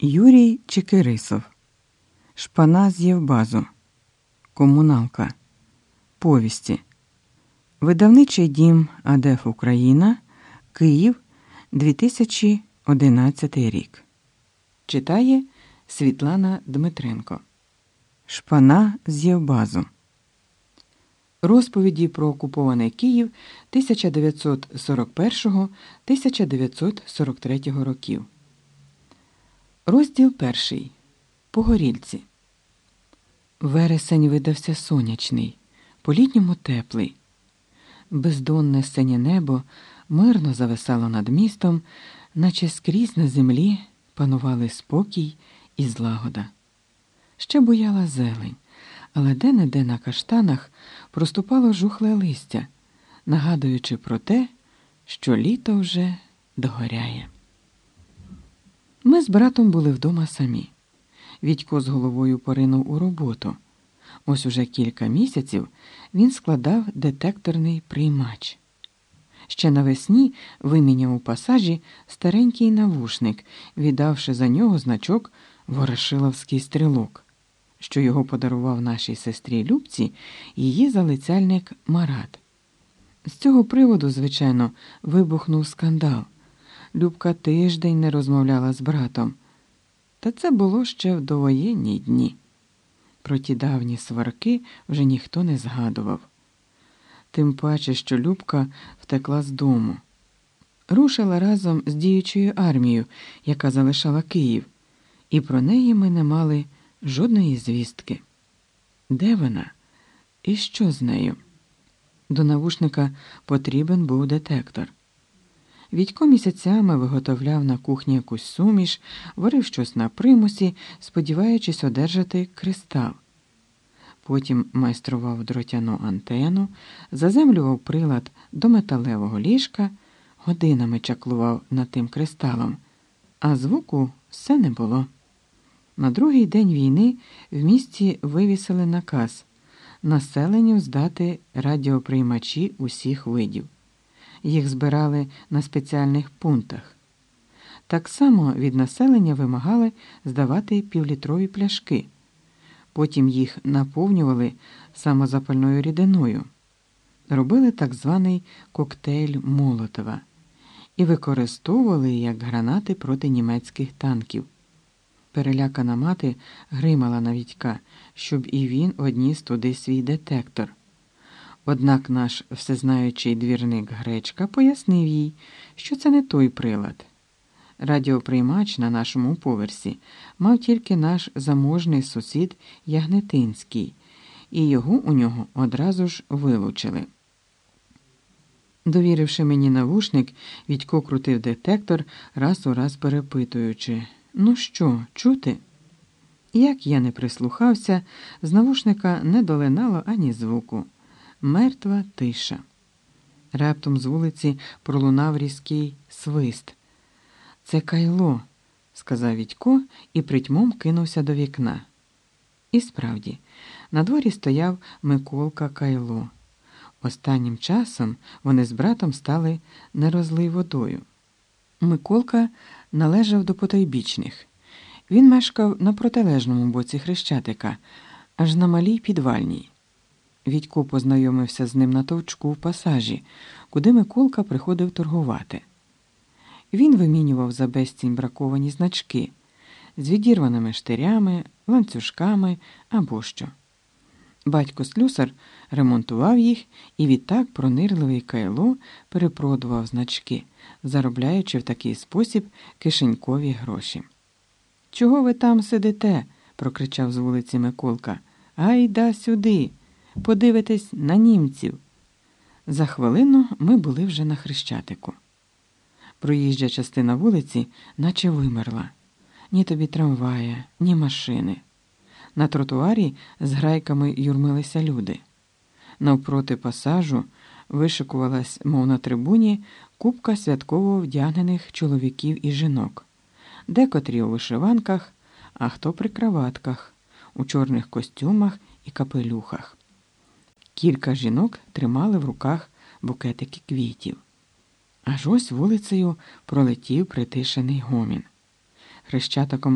Юрій Чекирисов. Шпана з Євбазу. Комуналка. Повісті. Видавничий дім АДЕФ Україна. Київ 2011 рік. Читає Світлана Дмитренко. Шпана з Євбазу. Розповіді про окупований Київ 1941-1943 років. Розділ перший. Погорільці. Вересень видався сонячний, по-літньому теплий. Бездонне синє небо мирно зависало над містом, наче скрізь на землі панували спокій і злагода. Ще бояла зелень, але де-не-де на каштанах проступало жухле листя, нагадуючи про те, що літо вже догоряє. Ми з братом були вдома самі. Відько з головою поринув у роботу. Ось уже кілька місяців він складав детекторний приймач. Ще навесні виміняв у пасажі старенький навушник, віддавши за нього значок Ворошиловський стрілок, що його подарував нашій сестрі Любці її залицяльник Марат. З цього приводу, звичайно, вибухнув скандал. Любка тиждень не розмовляла з братом. Та це було ще в довоєнні дні. Про ті давні сварки вже ніхто не згадував. Тим паче, що Любка втекла з дому. Рушила разом з діючою армією, яка залишала Київ, і про неї ми не мали жодної звістки. Де вона? І що з нею? До навушника потрібен був детектор. Відько місяцями виготовляв на кухні якусь суміш, варив щось на примусі, сподіваючись одержати кристал. Потім майстрував дротяну антену, заземлював прилад до металевого ліжка, годинами чаклував над тим кристалом, а звуку все не було. На другий день війни в місті вивісили наказ населенню здати радіоприймачі усіх видів їх збирали на спеціальних пунктах. Так само від населення вимагали здавати півлітрові пляшки, потім їх наповнювали самозапальною рідиною, робили так званий коктейль Молотова і використовували як гранати проти німецьких танків. Перелякана мати гримала на Вітька, щоб і він одніс туди свій детектор. Однак наш всезнаючий двірник Гречка пояснив їй, що це не той прилад. Радіоприймач на нашому поверсі мав тільки наш заможний сусід Ягнетинський, і його у нього одразу ж вилучили. Довіривши мені навушник, Відько крутив детектор, раз у раз перепитуючи Ну що, чути? Як я не прислухався, з навушника не долинало ані звуку мертва тиша. Раптом з вулиці пролунав різкий свист. Це кайло, сказав Відько і притьмом кинувся до вікна. І справді, на дворі стояв Миколка Кайло. Останнім часом вони з братом стали нерозлий водою. Миколка належав до потойбічних. Він мешкав на протилежному боці хрещатика, аж на малій підвальній. Відько познайомився з ним на товчку в пасажі, куди Миколка приходив торгувати. Він вимінював за безцінь браковані значки з відірваними штирями, ланцюжками або що. Батько слюсар ремонтував їх і відтак пронирливий кайло перепродував значки, заробляючи в такий спосіб кишенькові гроші. Чого ви там сидите? прокричав з вулиці Миколка. Айда сюди подивитись на німців. За хвилину ми були вже на хрещатику. Проїжджа частина вулиці, наче вимерла. Ні тобі трамвая, ні машини. На тротуарі з грайками юрмилися люди. Навпроти пасажу вишикувалась, мов на трибуні, купка святково вдягнених чоловіків і жінок, декотрі у вишиванках, а хто при краватках, у чорних костюмах і капелюхах. Кілька жінок тримали в руках букетики квітів. Аж ось вулицею пролетів притишений гомін. Хрещатиком